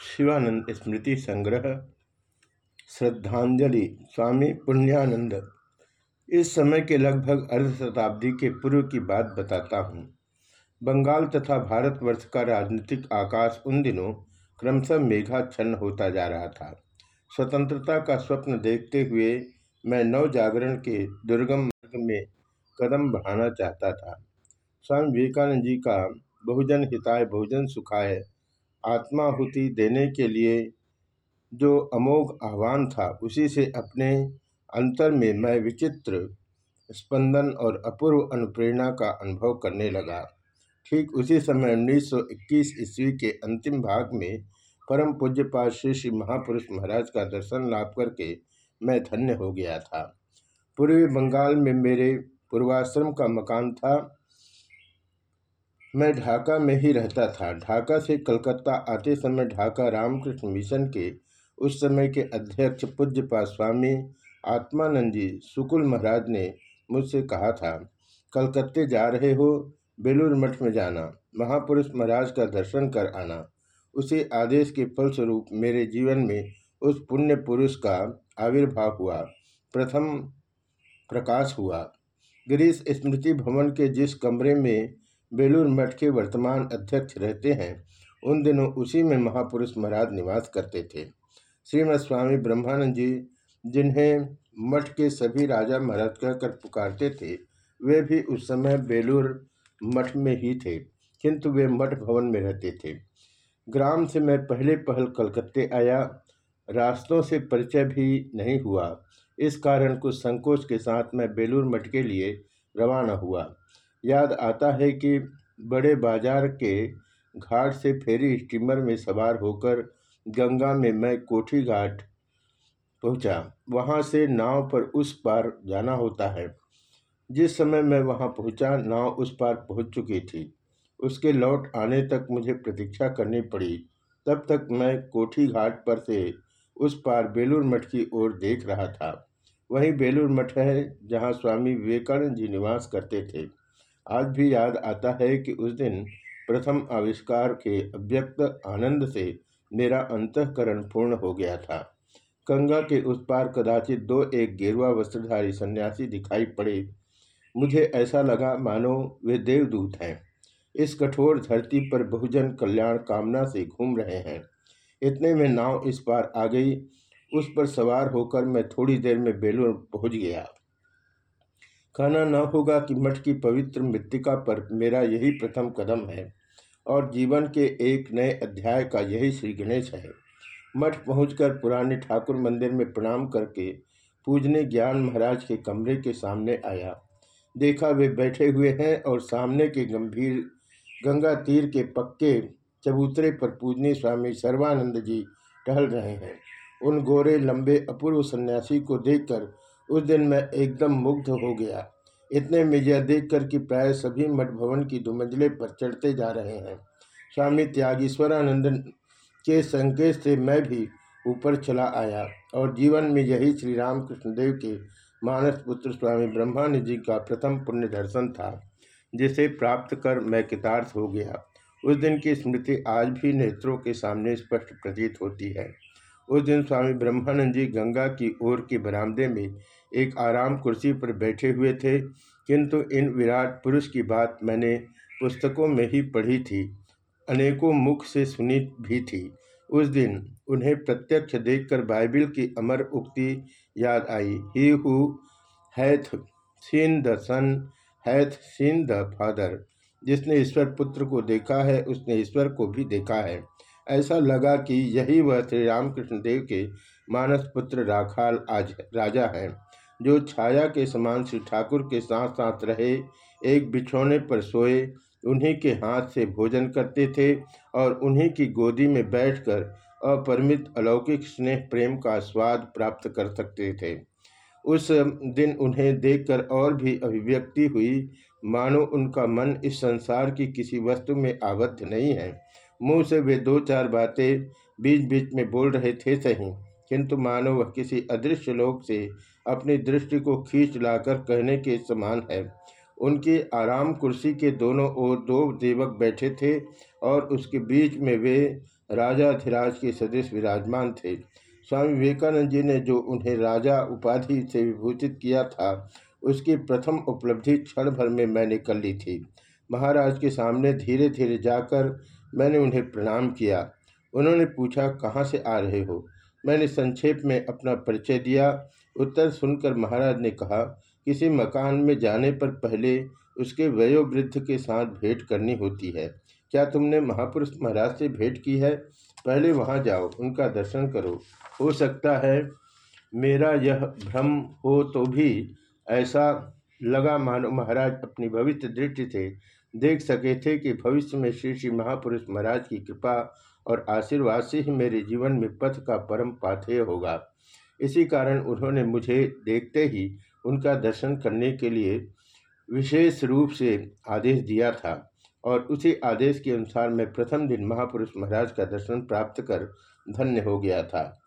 शिवानंद स्मृति संग्रह श्रद्धांजलि, स्वामी पुण्यानंद। इस समय के लगभग अर्ध शताब्दी के पूर्व की बात बताता हूँ। बंगाल तथा भारतवर्ष का राजनीतिक आकाश उन दिनों क्रमशः मेघाच्छन्न होता जा रहा था। स्वतंत्रता का स्वप्न देखते हुए मैं नव जागरण के दुर्गम मार्ग में कदम बढ़ाना चाहता था। स्वामी विवेकानंद जी का बहुजन हिताय, बहुजन सुखाय आत्माहुति देने के लिए जो अमोघ आह्वान था, उसी से अपने अंतर में मैं विचित्र स्पंदन और अपूर्व अनुप्रेरणा का अनुभव करने लगा। ठीक उसी समय 1921 ईस्वी के अंतिम भाग में परम पूज्यपात श्री श्री महापुरुष महाराज का दर्शन लाभ करके मैं धन्य हो गया था। पूर्वी बंगाल में मेरे पूर्वाश्रम का मकान था। मैं ढाका में ही रहता था। ढाका से कलकत्ता आते समय ढाका रामकृष्ण मिशन के उस समय के अध्यक्ष पूज्यपा स्वामी आत्मानंद जी सुकुल महाराज ने मुझसे कहा था, कलकत्ते जा रहे हो, बेलूर मठ में जाना, महापुरुष महाराज का दर्शन कर आना। उसी आदेश के फलस्वरूप मेरे जीवन में उस पुण्य पुरुष का आविर्भाव हुआ, प्रथम प्रकाश हुआ। गिरीश स्मृति भवन के जिस कमरे में बेलूर मठ के वर्तमान अध्यक्ष रहते हैं। उन दिनों उसी में महापुरुष महाराज निवास करते थे। श्रीमद स्वामी ब्रह्मानंद जी, जिन्हें मठ के सभी राजा महाराज कहकर पुकारते थे, वे भी उस समय बेलूर मठ में ही थे, किंतु वे मठ भवन में रहते थे। ग्राम से मैं पहले पहल कलकत्ते आया, रास्तों से परिचय भी नहीं हुआ। इस कारण कुछ संकोच के साथ मैं बेलूर मठ के लिए रवाना हुआ। याद आता है कि बड़े बाज़ार के घाट से फेरी स्टीमर में सवार होकर गंगा में मैं कोठी घाट पहुँचा। वहाँ से नाव पर उस पार जाना होता है। जिस समय मैं वहाँ पहुँचा, नाव उस पार पहुँच चुकी थी। उसके लौट आने तक मुझे प्रतीक्षा करनी पड़ी। तब तक मैं कोठी घाट पर से उस पार बेलूर मठ की ओर देख रहा था। वहीं बेलूर मठ है जहाँ स्वामी विवेकानंद जी निवास करते थे। आज भी याद आता है कि उस दिन प्रथम आविष्कार के अव्यक्त आनंद से मेरा अंतकरण पूर्ण हो गया था। गंगा के उस पार कदाचित दो एक गेरुआ वस्त्रधारी सन्यासी दिखाई पड़े। मुझे ऐसा लगा, मानो वे देवदूत हैं। इस कठोर धरती पर बहुजन कल्याण कामना से घूम रहे हैं। इतने में नाव इस पार आ गई। उस पर सवार होकर मैं थोड़ी देर में बेलूर पहुँच गया। कहना न होगा कि मठ की पवित्र मृतिका पर मेरा यही प्रथम कदम है और जीवन के एक नए अध्याय का यही श्री गणेश है। मठ पहुंचकर पुराने ठाकुर मंदिर में प्रणाम करके पूजने ज्ञान महाराज के कमरे के सामने आया। देखा वे बैठे हुए हैं और सामने के गंभीर गंगा तीर के पक्के चबूतरे पर पूजनी स्वामी सर्वानंद जी टहल रहे हैं। उन गोरे लंबे अपूर्व सन्यासी को देखकर उस दिन मैं एकदम मुग्ध हो गया। इतने में यह देखकर कि प्राय सभी मठ भवन की दो पर चढ़ते जा रहे हैं। स्वामी त्यागीश्वरानंद के संकेत से मैं भी ऊपर चला आया और जीवन में यही श्री रामकृष्ण देव के मानस पुत्र स्वामी ब्रह्मानंद जी का प्रथम पुण्य दर्शन था, जिसे प्राप्त कर मैं कितार्थ हो गया। उस दिन की स्मृति आज भी नेत्रों के सामने स्पष्ट प्रतीत होती है। उस दिन स्वामी ब्रह्मानंद जी गंगा की ओर के बरामदे में एक आराम कुर्सी पर बैठे हुए थे, किंतु इन विराट पुरुष की बात मैंने पुस्तकों में ही पढ़ी थी, अनेकों मुख से सुनी भी थी। उस दिन उन्हें प्रत्यक्ष देखकर बाइबिल की अमर उक्ति याद आई, he who hath seen the son, hath seen the father, जिसने ईश्वर पुत्र को देखा है, उसने ईश्वर को भी देखा है। ऐसा लगा कि यही वह श्री रामकृष्ण देव के मानस पुत्र राखाल आज राजा हैं, जो छाया के समान श्री ठाकुर के साथ साथ रहे, एक बिछौने पर सोए, उन्हीं के हाथ से भोजन करते थे और उन्हीं की गोदी में बैठकर अपरिमित अलौकिक स्नेह प्रेम का स्वाद प्राप्त कर सकते थे। उस दिन उन्हें देखकर और भी अभिव्यक्ति हुई, मानो उनका मन इस संसार की किसी वस्तु में आबद्ध नहीं है। मुँह से वे दो चार बातें बीच बीच में बोल रहे थे सही, किंतु मानो वह किसी अदृश्य लोक से अपनी दृष्टि को खींच लाकर कहने के समान है। उनकी आराम कुर्सी के दोनों ओर दो देवक बैठे थे और उसके बीच में वे राजा राजाधिराज के सदृश विराजमान थे। स्वामी विवेकानंद जी ने जो उन्हें राजा उपाधि से विभूषित किया था, उसकी प्रथम उपलब्धि क्षण भर में मैंने कर ली थी। महाराज के सामने धीरे धीरे जाकर मैंने उन्हें प्रणाम किया। उन्होंने पूछा, कहाँ से आ रहे हो? मैंने संक्षेप में अपना परिचय दिया। उत्तर सुनकर महाराज ने कहा, किसी मकान में जाने पर पहले उसके वयोवृद्ध के साथ भेंट करनी होती है। क्या तुमने महापुरुष महाराज से भेंट की है? पहले वहाँ जाओ, उनका दर्शन करो। हो सकता है मेरा यह भ्रम हो तो भी ऐसा लगा मानो महाराज अपनी भविष्य दृष्टि से देख सके थे कि भविष्य में श्री श्री महापुरुष महाराज की कृपा और आशीर्वाद से ही मेरे जीवन में पथ का परम पाथेय होगा। इसी कारण उन्होंने मुझे देखते ही उनका दर्शन करने के लिए विशेष रूप से आदेश दिया था और उसी आदेश के अनुसार मैं प्रथम दिन महापुरुष महाराज का दर्शन प्राप्त कर धन्य हो गया था।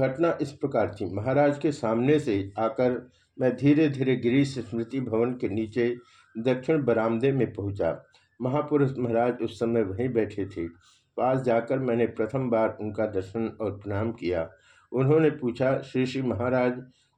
घटना इस प्रकार थी। महाराज के सामने से आकर मैं धीरे धीरे गिरीश स्मृति भवन के नीचे दक्षिण बरामदे में पहुँचा। महापुरुष महाराज उस समय वहीं बैठे थे। पास जाकर मैंने प्रथम बार उनका दर्शन और प्रणाम किया। उन्होंने पूछा, श्री श्री महाराज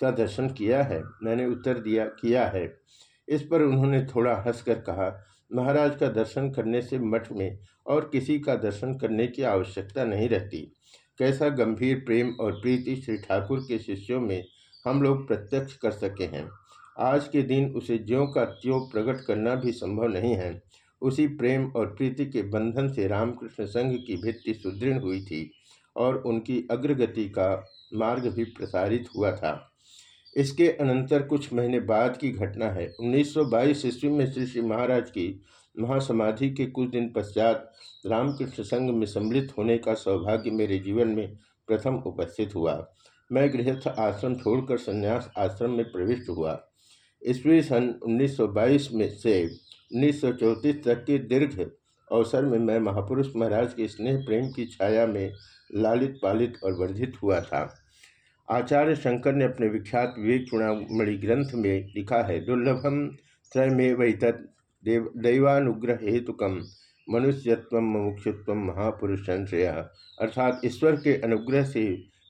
का दर्शन किया है? मैंने उत्तर दिया, किया है। इस पर उन्होंने थोड़ा हंसकर कहा, महाराज का दर्शन करने से मठ में और किसी का दर्शन करने की आवश्यकता नहीं रहती। कैसा गंभीर प्रेम और प्रीति श्री ठाकुर के शिष्यों में हम लोग प्रत्यक्ष कर सके हैं। आज के दिन उसे ज्यों का त्यों प्रकट करना भी संभव नहीं है। उसी प्रेम और प्रीति के बंधन से रामकृष्ण संघ की भित्ति सुदृढ़ हुई थी और उनकी अग्रगति का मार्ग भी प्रसारित हुआ था। इसके अनंतर कुछ महीने बाद की घटना है। 1922 ईस्वी में श्री श्री महाराज की महासमाधि के कुछ दिन पश्चात रामकृष्ण संघ में सम्मिलित होने का सौभाग्य मेरे जीवन में प्रथम उपस्थित हुआ। मैं गृहस्थ आश्रम छोड़कर संन्यास आश्रम में प्रविष्ट हुआ। ईस्वी सन 1922 में से उन्नीस सौ चौंतीस तक के दीर्घ अवसर में मैं महापुरुष महाराज के स्नेह प्रेम की छाया में लालित, पालित और वर्धित हुआ था। आचार्य शंकर ने अपने विख्यात विवेक चुनामणि ग्रंथ में लिखा है, दुर्लभम त्रयमेवत देव, दैवानुग्रह हेतुकम मनुष्यत्व मुमुक्षुत्व महापुरुष संशय अर्थात ईश्वर के अनुग्रह से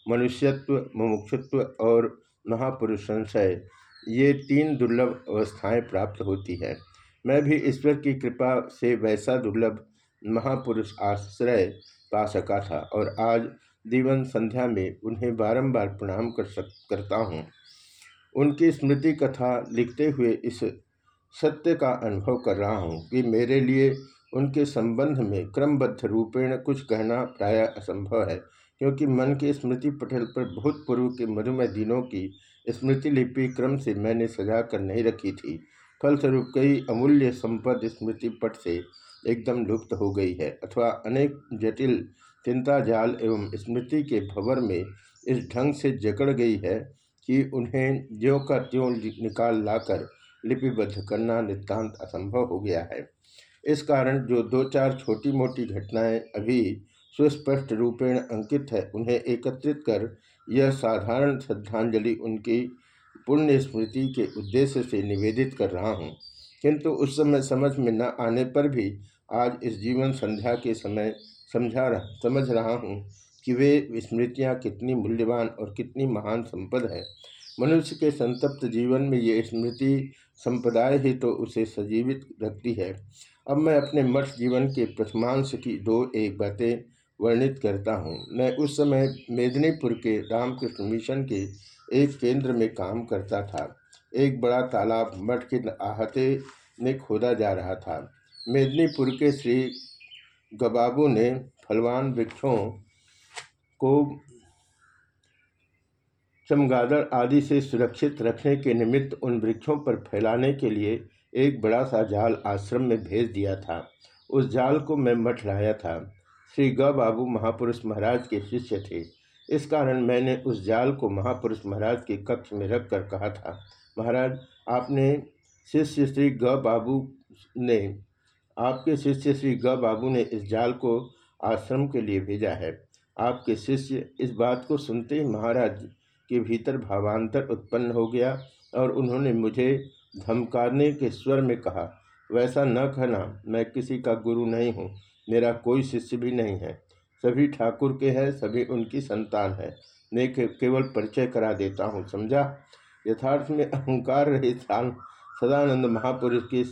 मनुष्यत्व, मुमुक्षुत्व और महापुरुष संशय ये तीन दुर्लभ अवस्थाएँ प्राप्त होती है। मैं भी ईश्वर की कृपा से वैसा दुर्लभ महापुरुष आश्रय पा सका था और आज दीवन संध्या में उन्हें बारंबार प्रणाम कर सक, करता हूँ। उनकी स्मृति कथा लिखते हुए इस सत्य का अनुभव कर रहा हूँ कि मेरे लिए उनके संबंध में क्रमबद्ध रूपेण कुछ कहना प्राय असंभव है। क्योंकि मन के स्मृति पटल पर बहुत पूर्व के मधुमय दिनों की स्मृति लिपि क्रम से मैंने सजा कर नहीं रखी थी। फलस्वरूप कई अमूल्य संपद स्मृति पट से एकदम लुप्त हो गई है, अथवा अनेक जटिल चिंता जाल एवं स्मृति के भवर में इस ढंग से जकड़ गई है कि उन्हें ज्यों का त्यों निकाल लाकर लिपिबद्ध करना नितांत असंभव हो गया है। इस कारण जो दो चार छोटी मोटी घटनाएँ अभी सुस्पष्ट रूपेण अंकित है। उन्हें एकत्रित कर यह साधारण श्रद्धांजलि उनकी पुण्य स्मृति के उद्देश्य से निवेदित कर रहा हूँ। किंतु उस समय समझ में न आने पर भी आज इस जीवन संध्या के समय समझा रहा, समझ रहा हूँ कि वे स्मृतियाँ कितनी मूल्यवान और कितनी महान संपद है। मनुष्य के संतप्त जीवन में ये स्मृति संप्रदाय ही तो उसे सजीवित रखती है। अब मैं अपने मठ जीवन के प्रथमांश की दो एक बातें वर्णित करता हूँ। मैं उस समय मेदिनीपुर के रामकृष्ण मिशन के एक केंद्र में काम करता था। एक बड़ा तालाब मठ के आहते में खोदा जा रहा था। मेदिनीपुर के श्री गबाबू ने फलवान वृक्षों को चमगादड़ आदि से सुरक्षित रखने के निमित्त उन वृक्षों पर फैलाने के लिए एक बड़ा सा जाल आश्रम में भेज दिया था। उस जाल को मैं मठ लाया था। श्री ग बाबू महापुरुष महाराज के शिष्य थे। इस कारण मैंने उस जाल को महापुरुष महाराज के कक्ष में रख कर कहा था, महाराज, आपने शिष्य श्री ग बाबू ने, आपके शिष्य श्री ग बाबू ने इस जाल को आश्रम के लिए भेजा है। आपके शिष्य इस बात को सुनते ही महाराज के भीतर भावांतर उत्पन्न हो गया और उन्होंने मुझे धमकाने के स्वर में कहा, वैसा न कहना, मैं किसी का गुरु नहीं हूँ। मेरा कोई शिष्य भी नहीं है। सभी ठाकुर के हैं, सभी उनकी संतान है। मैं केवल परिचय करा देता हूँ, समझा? यथार्थ में अहंकार रहित सदानंद महापुरुष के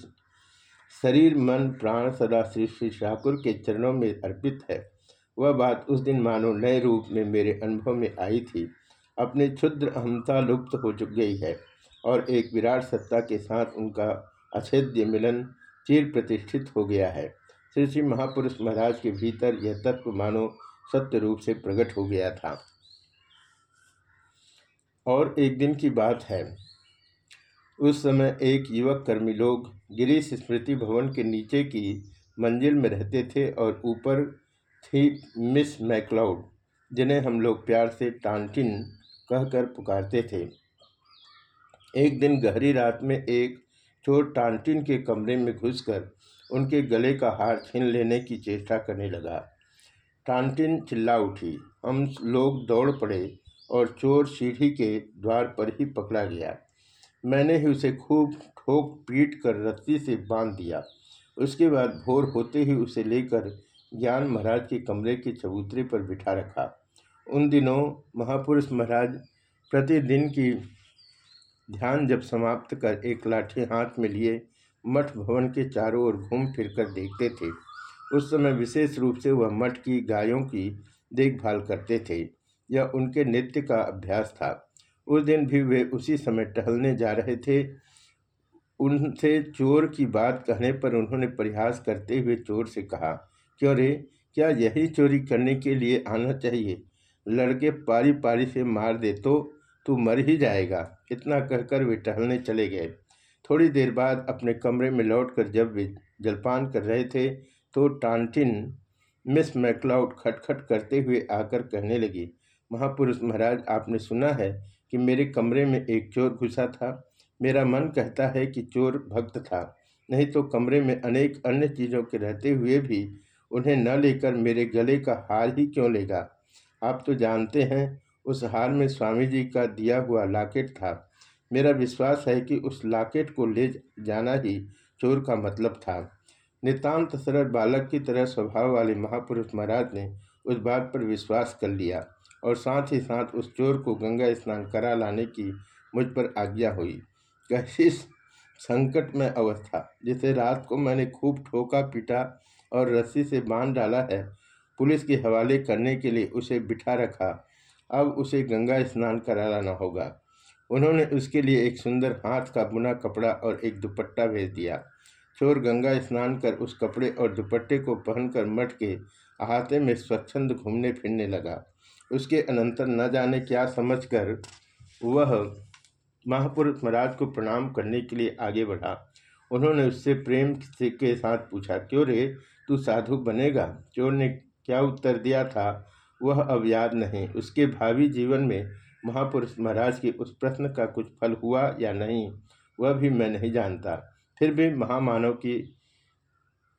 शरीर, मन, प्राण सदा श्री श्री ठाकुर के चरणों में अर्पित है। वह बात उस दिन मानो नए रूप में मेरे अनुभव में आई थी। अपने क्षुद्र अहमता लुप्त हो चुक गई है और एक विराट सत्ता के साथ उनका अछेद्य मिलन चिर प्रतिष्ठित हो गया है। श्री श्री महापुरुष महाराज के भीतर यह तत्व मानो सत्य रूप से प्रकट हो गया था। और एक दिन की बात है। उस समय एक युवक कर्मी लोग गिरीश स्मृति भवन के नीचे की मंजिल में रहते थे और ऊपर थी मिस मैकलाउड, जिन्हें हम लोग प्यार से टांटिन कहकर पुकारते थे। एक दिन गहरी रात में एक चोर टांटिन के कमरे में घुसकर उनके गले का हार छीन लेने की चेष्टा करने लगा। टांटिन चिल्ला उठी। हम लोग दौड़ पड़े और चोर सीढ़ी के द्वार पर ही पकड़ा गया। मैंने ही उसे खूब ठोक पीट कर रस्सी से बाँध दिया। उसके बाद भोर होते ही उसे लेकर ज्ञान महाराज के कमरे के चबूतरे पर बिठा रखा। उन दिनों महापुरुष महाराज प्रतिदिन की ध्यान जब समाप्त कर एक लाठी हाथ में लिए मठ भवन के चारों ओर घूम फिर कर देखते थे। उस समय विशेष रूप से वह मठ की गायों की देखभाल करते थे यह उनके नृत्य का अभ्यास था। उस दिन भी वे उसी समय टहलने जा रहे थे। उनसे चोर की बात कहने पर उन्होंने प्रयास करते हुए चोर से कहा, क्यों रे? क्या यही चोरी करने के लिए आना चाहिए? लड़के पारी पारी से मार दे तो तू मर ही जाएगा। इतना कहकर वे टहलने चले गए। थोड़ी देर बाद अपने कमरे में लौटकर जब वे जलपान कर रहे थे तो टांटिन मिस मैकलाउड खटखट करते हुए आकर कहने लगी, महापुरुष महाराज, आपने सुना है कि मेरे कमरे में एक चोर घुसा था। मेरा मन कहता है कि चोर भक्त था। नहीं तो कमरे में अनेक अन्य चीज़ों के रहते हुए भी उन्हें न लेकर मेरे गले का हार ही क्यों लेगा? आप तो जानते हैं, उस हार में स्वामी जी का दिया हुआ लाकेट था। मेरा विश्वास है कि उस लाकेट को ले जाना ही चोर का मतलब था। नितांत सरल बालक की तरह स्वभाव वाले महापुरुष महाराज ने उस बात पर विश्वास कर लिया और साथ ही साथ उस चोर को गंगा स्नान करा लाने की मुझ पर आज्ञा हुई। कैसी संकट में अवस्था जिसे रात को मैंने खूब ठोका, पीटा और रस्सी से बाँध डाला है, पुलिस के हवाले करने के लिए उसे बिठा रखा। अब उसे गंगा स्नान करा लाना होगा। उन्होंने उसके लिए एक सुंदर हाथ का बुना कपड़ा और एक दुपट्टा भेज दिया। चोर गंगा स्नान कर उस कपड़े और दुपट्टे को पहनकर मठ के अहाते में स्वच्छंद घूमने फिरने लगा। उसके अनंतर न जाने क्या समझकर वह महापुरुष महाराज को प्रणाम करने के लिए आगे बढ़ा। उन्होंने उससे प्रेम से के साथ पूछा, क्यों रे? तू साधु बनेगा? चोर ने क्या उत्तर दिया था? वह अब याद नहीं। उसके भावी जीवन में महापुरुष महाराज के उस प्रश्न का कुछ फल हुआ या नहीं, वह भी मैं नहीं जानता। फिर भी महामानव की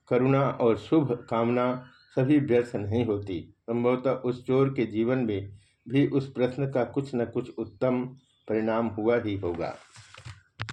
करुणा और शुभ कामना सभी व्यर्थ नहीं होती। संभवतः उस चोर के जीवन में भी उस प्रश्न का कुछ न कुछ उत्तम परिणाम हुआ ही होगा।